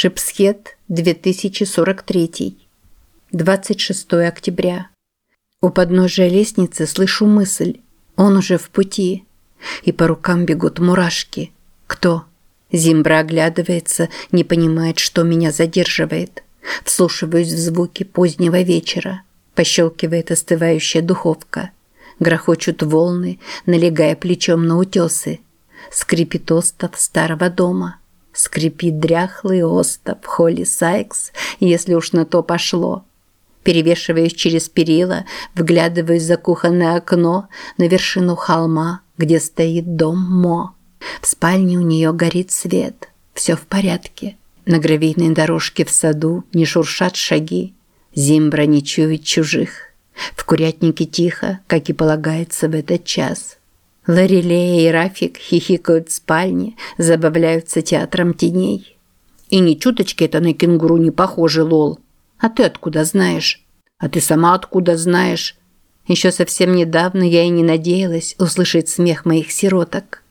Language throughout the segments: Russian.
Шипсхет, 2043. 26 октября. У подножия лестницы слышу мысль. Он уже в пути. И по рукам бегут мурашки. Кто? Зимбра оглядывается, не понимает, что меня задерживает. Вслушиваюсь в звуки позднего вечера. Пощелкивает остывающая духовка. Грохочут волны, налегая плечом на утесы. Скрипит остов старого дома. Скрипит дряхлый остов Холли Сайкс, если уж на то пошло. Перевешиваясь через перила, вглядываясь за кухонное окно на вершину холма, где стоит дом Мо. В спальне у нее горит свет. Все в порядке. На гравийной дорожке в саду не шуршат шаги. Зимбра не чует чужих. В курятнике тихо, как и полагается в этот час. Ларилея и Рафик хихикают в спальне, забавляются театром теней. И ни чуточки это на кенгуру не похоже, лол. А ты откуда знаешь? А ты сама откуда знаешь? Еще совсем недавно я и не надеялась услышать смех моих сироток.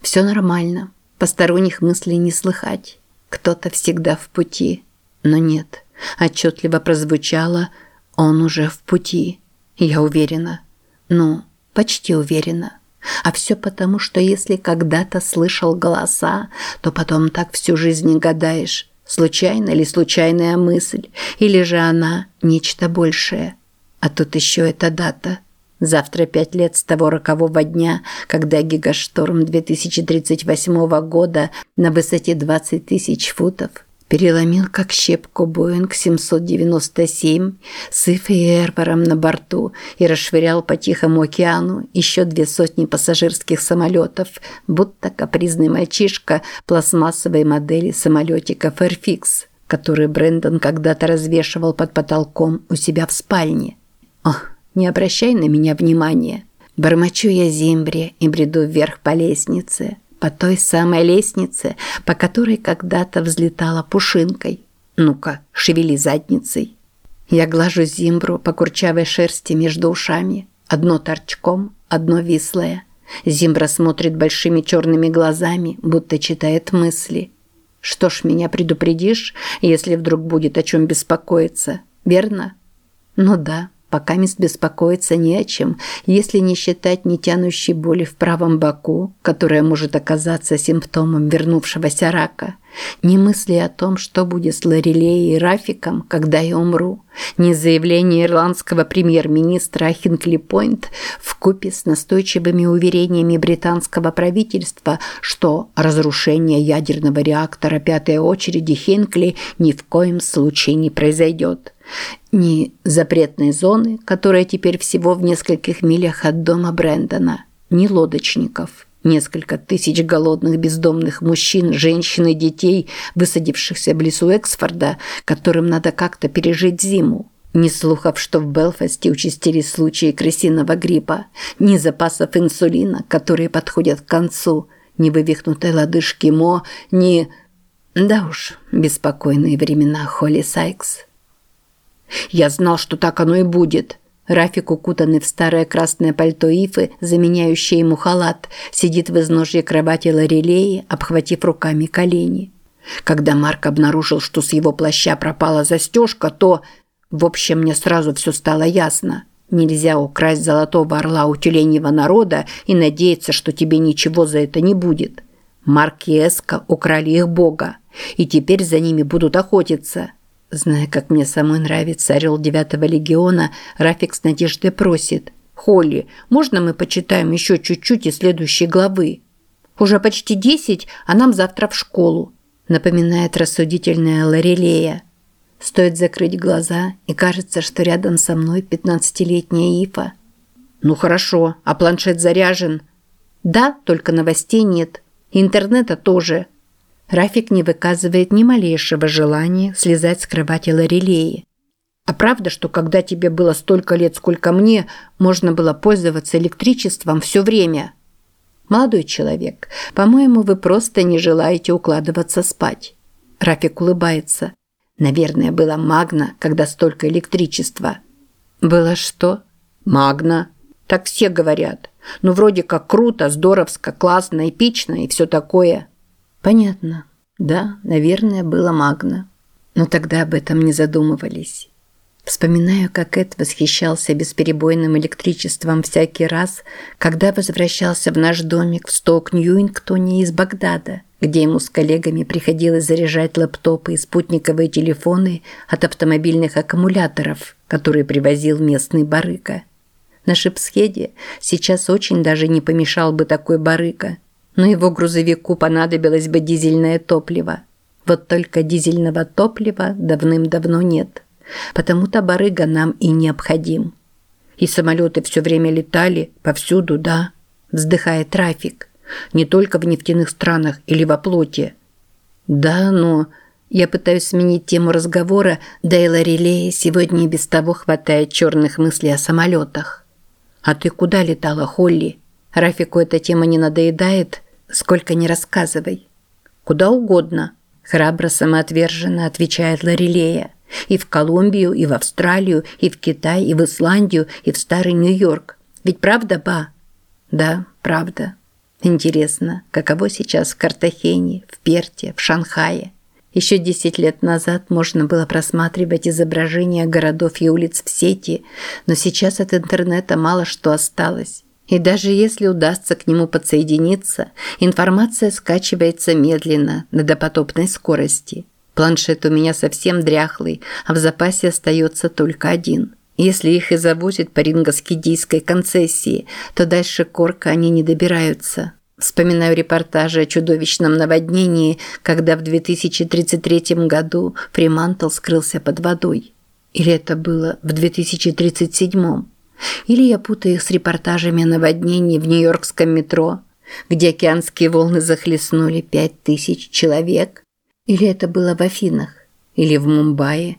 Все нормально. Посторонних мыслей не слыхать. Кто-то всегда в пути. Но нет. Отчетливо прозвучало «Он уже в пути». Я уверена. Ну, почти уверена. А все потому, что если когда-то слышал голоса, то потом так всю жизнь гадаешь, случайно ли случайная мысль, или же она нечто большее. А тут еще эта дата. Завтра пять лет с того рокового дня, когда гигашторм 2038 года на высоте 20 тысяч футов – переломил как щепку Боинг 797 с Ифой и Эрбором на борту и расшвырял по Тихому океану еще две сотни пассажирских самолетов, будто капризный мальчишка пластмассовой модели самолетика Fairfix, который Брэндон когда-то развешивал под потолком у себя в спальне. Ох, не обращай на меня внимания. Бормочу я зимбре и бреду вверх по лестнице по той самой лестнице, по которой когда-то взлетала пушинкой. Ну-ка, шевели задницей. Я глажу Зимбру по курчавой шерсти между ушами. Одно торчком, одно вислое. Зимбра смотрит большими черными глазами, будто читает мысли. Что ж, меня предупредишь, если вдруг будет о чем беспокоиться, верно? Ну да. Пока мест беспокоиться не о чем, если не считать нетянущей боли в правом боку, которая может оказаться симптомом вернувшегося рака, ни мысли о том, что будет с Лорелеей и Рафиком, когда я умру, ни заявление ирландского премьер-министра Хинкли Пойнт в купе с настойчивыми уверениями британского правительства, что разрушение ядерного реактора пятой очереди Хинкли ни в коем случае не произойдет ни запретной зоны, которая теперь всего в нескольких милях от дома Брэндона, ни лодочников, несколько тысяч голодных бездомных мужчин, женщин и детей, высадившихся в лесу Эксфорда, которым надо как-то пережить зиму. Ни слухов, что в Белфасте участились случаи крысиного гриппа, ни запасов инсулина, которые подходят к концу, ни вывихнутой лодыжки Мо, ни... Да уж, беспокойные времена Холли Сайкс. Я знал, что так оно и будет. Рафик, укутанный в старое красное пальто Ифы, заменяющее ему халат, сидит в изножье кровати Лорелеи, обхватив руками колени. Когда Марк обнаружил, что с его плаща пропала застежка, то... В общем, мне сразу все стало ясно. Нельзя украсть золотого орла у тюленьего народа и надеяться, что тебе ничего за это не будет. Марк и Эска украли их бога, и теперь за ними будут охотиться. Зная, как мне самой нравится орел девятого легиона, Рафик с надеждой просит. «Холли, можно мы почитаем еще чуть-чуть из следующей главы?» «Уже почти десять, а нам завтра в школу», напоминает рассудительная Лорелея. Стоит закрыть глаза, и кажется, что рядом со мной пятнадцатилетняя Ифа. «Ну хорошо, а планшет заряжен?» «Да, только новостей нет. Интернета тоже». Рафик не выказывает ни малейшего желания слезать с кровати Лорелеи. А правда, что когда тебе было столько лет, сколько мне, можно было пользоваться электричеством все время? Молодой человек, по-моему, вы просто не желаете укладываться спать. Рафик улыбается. Наверное, было магна, когда столько электричества. Было что? Магна. Так все говорят. Ну, вроде как круто, здоровско, классно, эпично и все такое. Понятно. Да, наверное, было магна. Но тогда об этом не задумывались. Вспоминаю, как Эд восхищался бесперебойным электричеством всякий раз, когда возвращался в наш домик в Сток-Ньюингтоне из Багдада, где ему с коллегами приходилось заряжать лэптопы и спутниковые телефоны от автомобильных аккумуляторов, которые привозил местный барыга. На Шипсхеде сейчас очень даже не помешал бы такой барыга, но его грузовику понадобилось бы дизельное топливо. Вот только дизельного топлива давным-давно нет. Потому-то барыга нам и необходим. И самолеты все время летали, повсюду, да. Вздыхает трафик. Не только в нефтяных странах или в оплоте. Да, но... Я пытаюсь сменить тему разговора, да и Лорелее сегодня и без того хватает черных мыслей о самолетах. «А ты куда летала, Холли? Рафику эта тема не надоедает? Сколько не рассказывай». «Куда угодно», – храбро самоотверженно отвечает Лорелея. И в Колумбию, и в Австралию, и в Китай, и в Исландию, и в Старый Нью-Йорк. Ведь правда, ба? Да, правда. Интересно, каково сейчас в Картахене, в Перте, в Шанхае? Еще 10 лет назад можно было просматривать изображения городов и улиц в сети, но сейчас от интернета мало что осталось. И даже если удастся к нему подсоединиться, информация скачивается медленно, на допотопной скорости – Планшет у меня совсем дряхлый, а в запасе остается только один. Если их и завозят по рингоскидийской концессии, то дальше Корка они не добираются. Вспоминаю репортажи о чудовищном наводнении, когда в 2033 году Фримантл скрылся под водой. Или это было в 2037? Или я путаю их с репортажами о наводнении в нью-йоркском метро, где океанские волны захлестнули пять тысяч человек? Или это было в Афинах? Или в Мумбаи?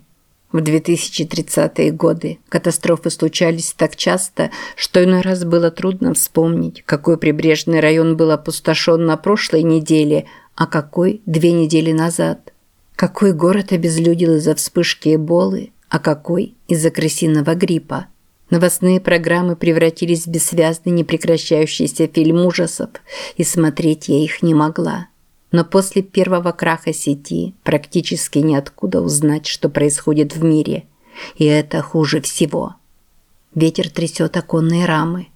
В 2030-е годы катастрофы случались так часто, что иной раз было трудно вспомнить, какой прибрежный район был опустошен на прошлой неделе, а какой две недели назад. Какой город обезлюдил из-за вспышки эболы, а какой из-за крысиного гриппа. Новостные программы превратились в бессвязный непрекращающийся фильм ужасов, и смотреть я их не могла. Но после первого краха сети практически ниоткуда узнать, что происходит в мире. И это хуже всего. Ветер трясет оконные рамы.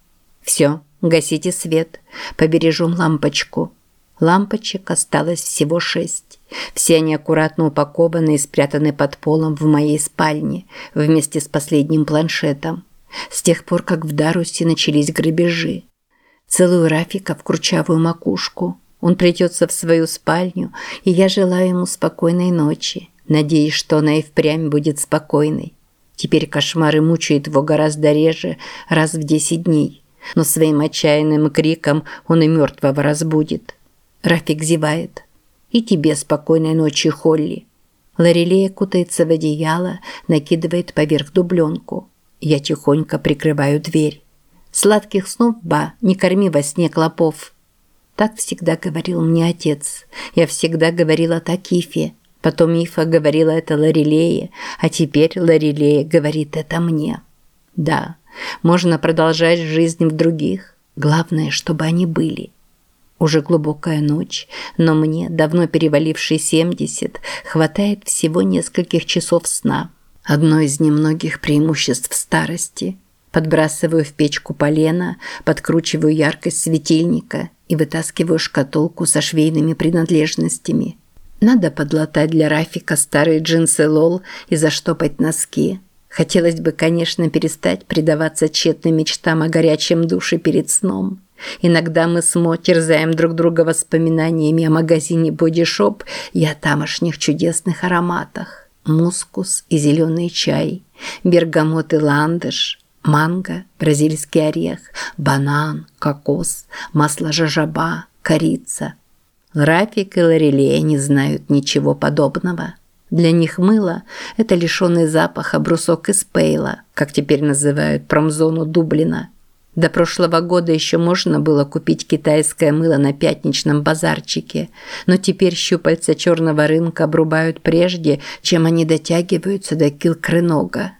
Все, гасите свет, побережем лампочку. Лампочек осталось всего шесть. Все они аккуратно упакованы и спрятаны под полом в моей спальне вместе с последним планшетом. С тех пор, как в Дарусе начались грабежи. Целую Рафика в кручавую макушку – он придется в свою спальню, и я желаю ему спокойной ночи, надеясь, что она и впрямь будет спокойной. Теперь кошмары мучают его гораздо реже, раз в десять дней, но своим отчаянным криком он и мертвого разбудит. Рафик зевает. «И тебе спокойной ночи, Холли». Лорелея кутается в одеяло, накидывает поверх дубленку. Я тихонько прикрываю дверь. «Сладких снов, ба, не корми во сне клопов». Так всегда говорил мне отец. Я всегда говорила так Ифе. Потом Ифа говорила это Ларилее, а теперь Ларилея говорит это мне. Да, можно продолжать жизнь в других. Главное, чтобы они были. Уже глубокая ночь, но мне, давно перевалившей 70, хватает всего нескольких часов сна. Одно из немногих преимуществ старости. Подбрасываю в печку полено, подкручиваю яркость светильника – и вытаскиваю шкатулку со швейными принадлежностями. Надо подлатать для Рафика старые джинсы Лол и заштопать носки. Хотелось бы, конечно, перестать предаваться тщетным мечтам о горячем душе перед сном. Иногда мы с Мо терзаем друг друга воспоминаниями о магазине Shop и о тамошних чудесных ароматах. Мускус и зеленый чай, бергамот и ландыш, манго, бразильский орех, банан, кокос, масло жажаба, корица. Рафик и Лорелея не знают ничего подобного. Для них мыло – это лишенный запаха брусок из пейла, как теперь называют промзону Дублина. До прошлого года еще можно было купить китайское мыло на пятничном базарчике, но теперь щупальца черного рынка обрубают прежде, чем они дотягиваются до Килкренога.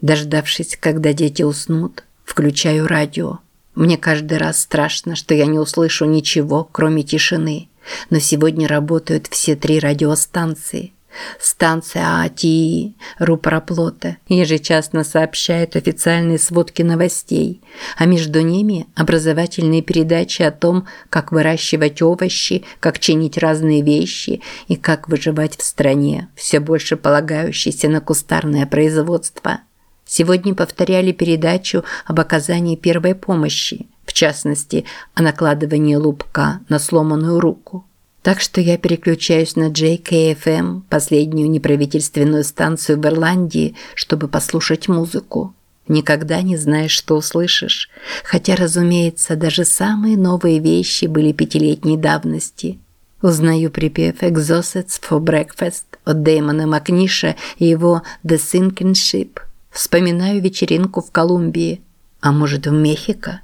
Дождавшись, когда дети уснут, включаю радио. Мне каждый раз страшно, что я не услышу ничего, кроме тишины. но сегодня работают все три радиостанции. Станция АТИ Рупороплота ежечасно сообщает официальные сводки новостей, а между ними образовательные передачи о том, как выращивать овощи, как чинить разные вещи и как выживать в стране, все больше полагающейся на кустарное производство. Сегодня повторяли передачу об оказании первой помощи, в частности, о накладывании лупка на сломанную руку. Так что я переключаюсь на JKFM, последнюю неправительственную станцию в Ирландии, чтобы послушать музыку. Никогда не знаешь, что услышишь. Хотя, разумеется, даже самые новые вещи были пятилетней давности. Узнаю припев «Exhausted for Breakfast» от Дэймона Макниша и его «The Sinking Ship». Вспоминаю вечеринку в Колумбии, а может в Мехико,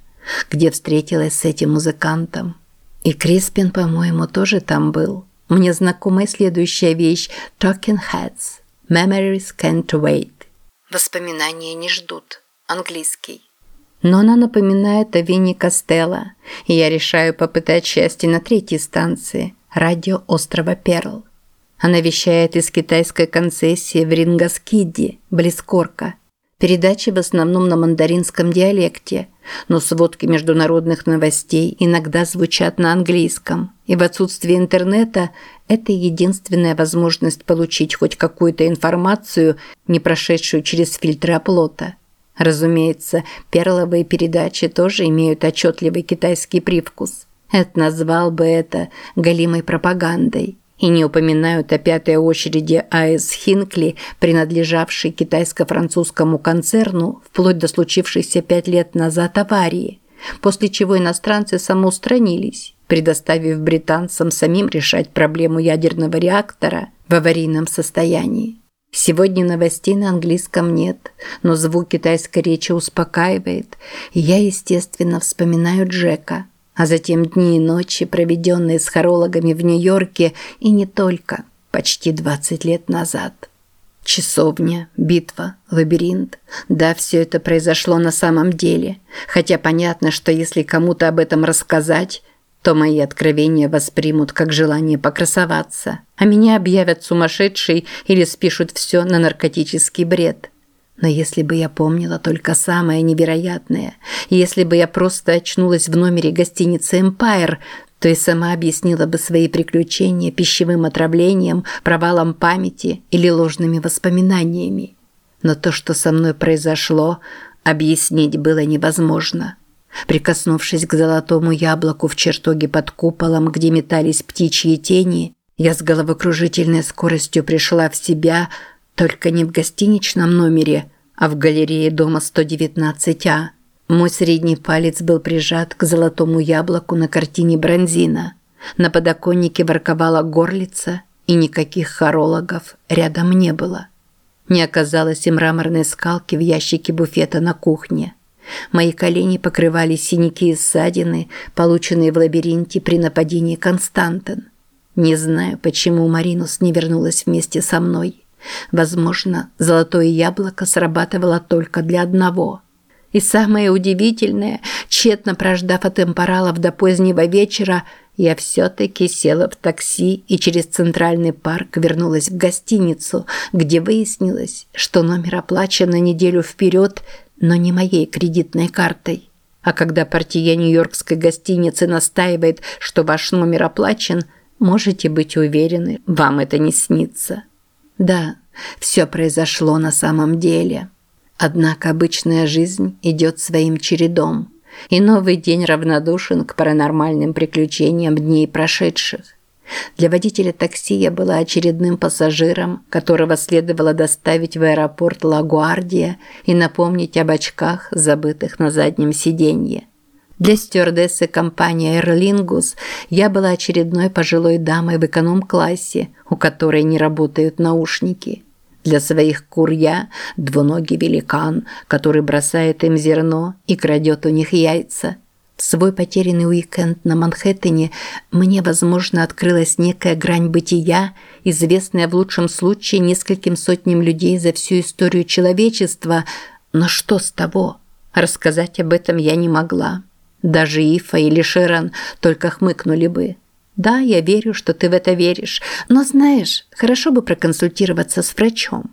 где встретилась с этим музыкантом. И Криспин, по-моему, тоже там был. Мне знакома следующая вещь «Talking Heads» «Memories can't wait». Воспоминания не ждут. Английский. Но она напоминает о Винни Костелло, и я решаю попытать счастье на третьей станции – радио острова Перл. Она вещает из китайской концессии в Рингоскиде, близ Корка – Передачи в основном на мандаринском диалекте, но сводки международных новостей иногда звучат на английском. И в отсутствие интернета это единственная возможность получить хоть какую-то информацию, не прошедшую через фильтры оплота. Разумеется, перловые передачи тоже имеют отчетливый китайский привкус. Эд назвал бы это галимой пропагандой и не упоминают о пятой очереди АЭС Хинкли, принадлежавшей китайско-французскому концерну вплоть до случившейся пять лет назад аварии, после чего иностранцы самоустранились, предоставив британцам самим решать проблему ядерного реактора в аварийном состоянии. Сегодня новостей на английском нет, но звук китайской речи успокаивает, и я, естественно, вспоминаю Джека – а затем дни и ночи, проведенные с хорологами в Нью-Йорке, и не только, почти 20 лет назад. Часовня, битва, лабиринт. Да, все это произошло на самом деле. Хотя понятно, что если кому-то об этом рассказать, то мои откровения воспримут как желание покрасоваться, а меня объявят сумасшедшей или спишут все на наркотический бред. Но если бы я помнила только самое невероятное, если бы я просто очнулась в номере гостиницы «Эмпайр», то и сама объяснила бы свои приключения пищевым отравлением, провалом памяти или ложными воспоминаниями. Но то, что со мной произошло, объяснить было невозможно. Прикоснувшись к золотому яблоку в чертоге под куполом, где метались птичьи тени, я с головокружительной скоростью пришла в себя, только не в гостиничном номере, а в галерее дома 119А. Мой средний палец был прижат к золотому яблоку на картине Бронзина. На подоконнике ворковала горлица, и никаких хорологов рядом не было. Не оказалось и мраморной скалки в ящике буфета на кухне. Мои колени покрывали синяки и ссадины, полученные в лабиринте при нападении Константин. Не знаю, почему Маринус не вернулась вместе со мной. Возможно, золотое яблоко срабатывало только для одного. И самое удивительное, тщетно прождав от импоралов до позднего вечера, я все-таки села в такси и через Центральный парк вернулась в гостиницу, где выяснилось, что номер оплачен на неделю вперед, но не моей кредитной картой. А когда партия нью-йоркской гостиницы настаивает, что ваш номер оплачен, можете быть уверены, вам это не снится. Да, все произошло на самом деле. Однако обычная жизнь идет своим чередом, и новый день равнодушен к паранормальным приключениям дней прошедших. Для водителя такси я была очередным пассажиром, которого следовало доставить в аэропорт Лагуардия и напомнить об очках, забытых на заднем сиденье. Для стюардессы компании Aer Lingus я была очередной пожилой дамой в эконом-классе, у которой не работают наушники. Для своих кур я – двуногий великан, который бросает им зерно и крадет у них яйца. В свой потерянный уикенд на Манхэттене мне, возможно, открылась некая грань бытия, известная в лучшем случае нескольким сотням людей за всю историю человечества, но что с того? Рассказать об этом я не могла. Даже Ифа или Шерон только хмыкнули бы. Да, я верю, что ты в это веришь, но знаешь, хорошо бы проконсультироваться с врачом.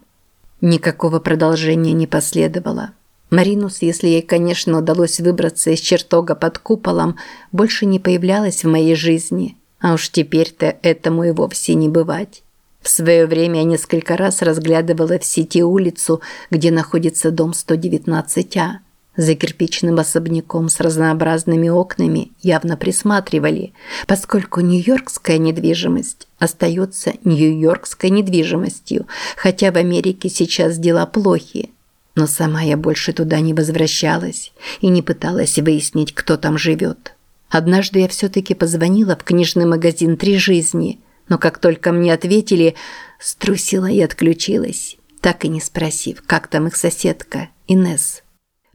Никакого продолжения не последовало. Маринус, если ей, конечно, удалось выбраться из чертога под куполом, больше не появлялась в моей жизни. А уж теперь-то этому и вовсе не бывать. В свое время я несколько раз разглядывала в сети улицу, где находится дом 119А. За кирпичным особняком с разнообразными окнами явно присматривали, поскольку нью-йоркская недвижимость остается нью-йоркской недвижимостью, хотя в Америке сейчас дела плохи. Но сама я больше туда не возвращалась и не пыталась выяснить, кто там живет. Однажды я все-таки позвонила в книжный магазин «Три жизни», но как только мне ответили, струсила и отключилась, так и не спросив, как там их соседка, Инесс.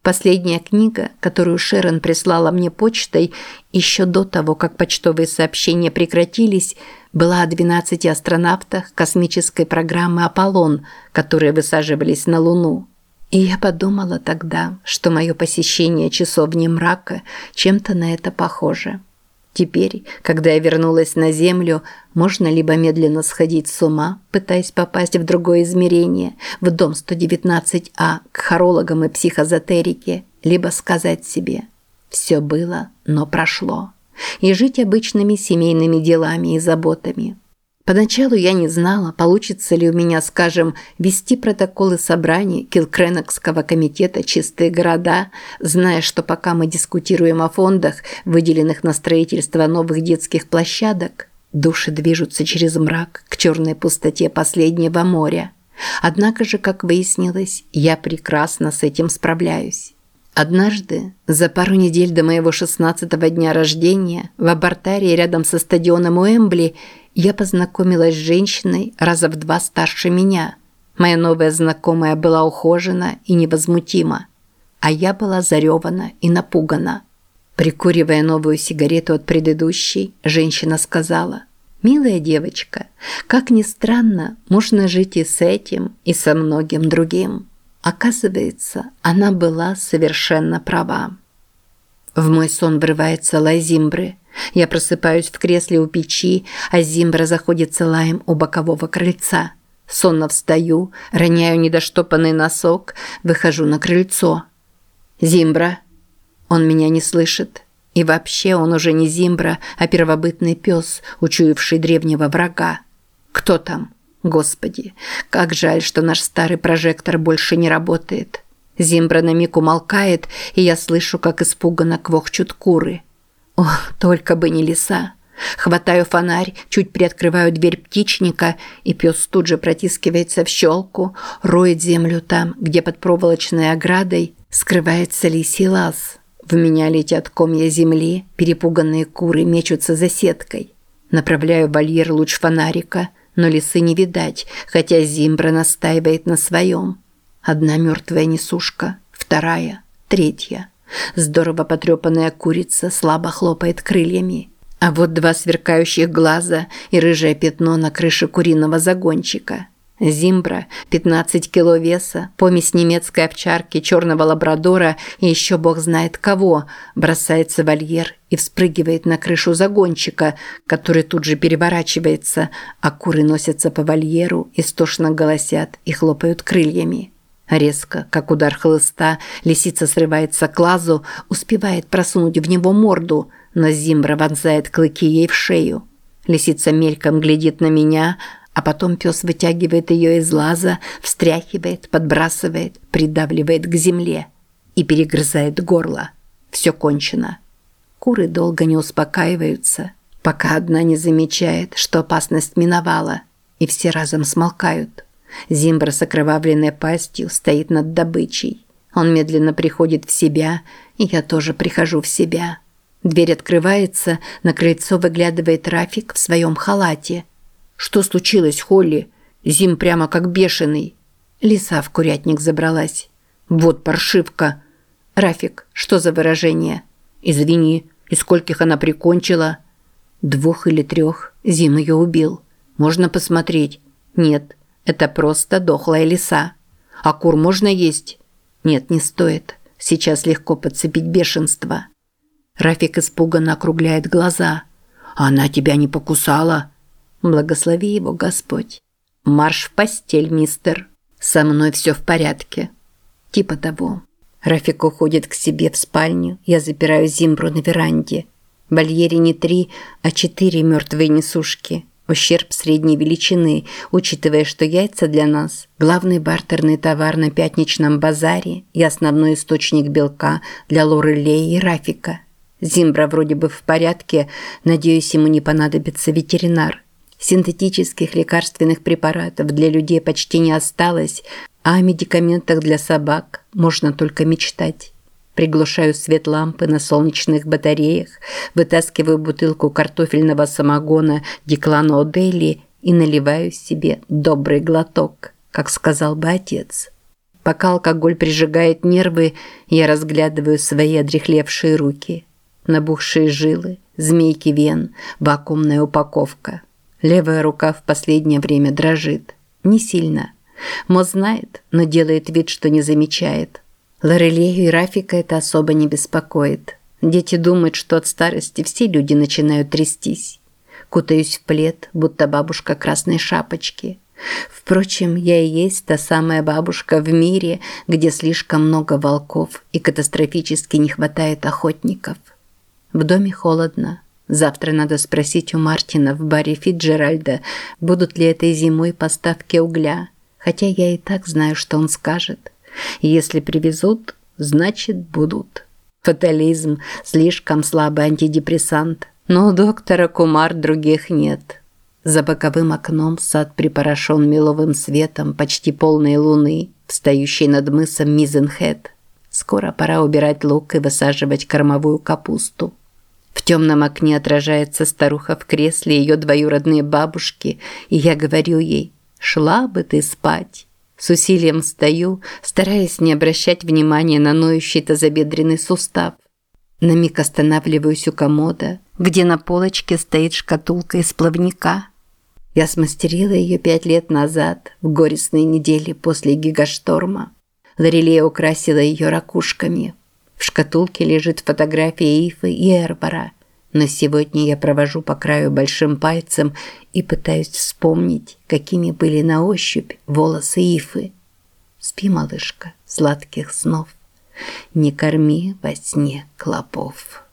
Последняя книга, которую Шерон прислала мне почтой еще до того, как почтовые сообщения прекратились, была о 12 астронавтах космической программы «Аполлон», которые высаживались на Луну. И я подумала тогда, что мое посещение часовни мрака чем-то на это похоже. Теперь, когда я вернулась на Землю, можно либо медленно сходить с ума, пытаясь попасть в другое измерение, в дом 119А, к хорологам и психозотерике, либо сказать себе «все было, но прошло» и жить обычными семейными делами и заботами – Поначалу я не знала, получится ли у меня, скажем, вести протоколы собраний Килкренокского комитета «Чистые города», зная, что пока мы дискутируем о фондах, выделенных на строительство новых детских площадок, души движутся через мрак к черной пустоте последнего моря. Однако же, как выяснилось, я прекрасно с этим справляюсь. Однажды, за пару недель до моего шестнадцатого дня рождения, в абортарии рядом со стадионом Уэмбли – я познакомилась с женщиной раза в два старше меня. Моя новая знакомая была ухожена и невозмутима, а я была заревана и напугана. Прикуривая новую сигарету от предыдущей, женщина сказала, «Милая девочка, как ни странно, можно жить и с этим, и со многим другим». Оказывается, она была совершенно права. В мой сон врывается Лайзимбры – я просыпаюсь в кресле у печи, а Зимбра заходится лаем у бокового крыльца. Сонно встаю, роняю недоштопанный носок, выхожу на крыльцо. «Зимбра!» Он меня не слышит. И вообще он уже не Зимбра, а первобытный пес, учуявший древнего врага. «Кто там?» Господи, как жаль, что наш старый прожектор больше не работает. Зимбра на миг умолкает, и я слышу, как испуганно квохчут куры. О, только бы не лиса. Хватаю фонарь, чуть приоткрываю дверь птичника, и пес тут же протискивается в щелку, роет землю там, где под проволочной оградой скрывается лисий лаз. В меня летят комья земли, перепуганные куры мечутся за сеткой. Направляю вольер луч фонарика, но лисы не видать, хотя Зимбра настаивает на своем. Одна мертвая несушка, вторая, третья – Здорово потрепанная курица слабо хлопает крыльями. А вот два сверкающих глаза и рыжее пятно на крыше куриного загончика. Зимбра, 15 кило веса, помесь немецкой овчарки, черного лабрадора и еще бог знает кого, бросается вольер и вспрыгивает на крышу загончика, который тут же переворачивается, а куры носятся по вольеру, истошно голосят и хлопают крыльями. Резко, как удар хлыста, лисица срывается к лазу, успевает просунуть в него морду, но Зимбра вонзает клыки ей в шею. Лисица мельком глядит на меня, а потом пес вытягивает ее из лаза, встряхивает, подбрасывает, придавливает к земле и перегрызает горло. Все кончено. Куры долго не успокаиваются, пока одна не замечает, что опасность миновала, и все разом смолкают. Зимбра с окровавленной пастью стоит над добычей. Он медленно приходит в себя, и я тоже прихожу в себя. Дверь открывается, на крыльцо выглядывает Рафик в своем халате. «Что случилось, Холли? Зим прямо как бешеный». Лиса в курятник забралась. «Вот паршивка». «Рафик, что за выражение?» «Извини, и скольких она прикончила?» «Двух или трех. Зим ее убил. Можно посмотреть?» «Нет». Это просто дохлая лиса. А кур можно есть? Нет, не стоит. Сейчас легко подцепить бешенство. Рафик испуганно округляет глаза. Она тебя не покусала?» «Благослови его Господь». «Марш в постель, мистер. Со мной все в порядке». «Типа того». Рафик уходит к себе в спальню, я запираю Зимбру на веранде. Вольере не три, а четыре мертвые несушки. Ущерб средней величины, учитывая, что яйца для нас – главный бартерный товар на пятничном базаре и основной источник белка для Лоры Леи и Рафика. Зимбра вроде бы в порядке, надеюсь, ему не понадобится ветеринар. Синтетических лекарственных препаратов для людей почти не осталось, а о медикаментах для собак можно только мечтать. Приглушаю свет лампы на солнечных батареях, вытаскиваю бутылку картофельного самогона Деклана О'Дейли и наливаю себе добрый глоток, как сказал бы отец. Пока алкоголь прижигает нервы, я разглядываю свои одрехлевшие руки. Набухшие жилы, змейки вен, вакуумная упаковка. Левая рука в последнее время дрожит. Не сильно, Мо знает, но делает вид, что не замечает. Лорелею и Рафика это особо не беспокоит. Дети думают, что от старости все люди начинают трястись. Кутаюсь в плед, будто бабушка красной шапочки. Впрочем, я и есть та самая бабушка в мире, где слишком много волков и катастрофически не хватает охотников. В доме холодно. Завтра надо спросить у Мартина в баре Фитджеральда, будут ли этой зимой поставки угля хотя я и так знаю, что он скажет. Если привезут, значит будут. Фатализм – слишком слабый антидепрессант, но у доктора Кумар других нет. За боковым окном сад припорошен меловым светом почти полной луны, встающей над мысом Мизенхед. Скоро пора убирать лук и высаживать кормовую капусту. В темном окне отражается старуха в кресле ее двоюродные бабушки, и я говорю ей Шла бы ты спать. С усилием стою, стараясь не обращать внимания на ноющий тазобедренный сустав. На миг останавливаюсь у комода, где на полочке стоит шкатулка из плавника. Я смастерила ее пять лет назад, в горестные недели после гигашторма. Лорелея украсила ее ракушками. В шкатулке лежит фотография Ифы и Эрбора – но сегодня я провожу по краю большим пальцем и пытаюсь вспомнить, какими были на ощупь волосы Ифы. Спи, малышка, сладких снов. Не корми во сне клопов.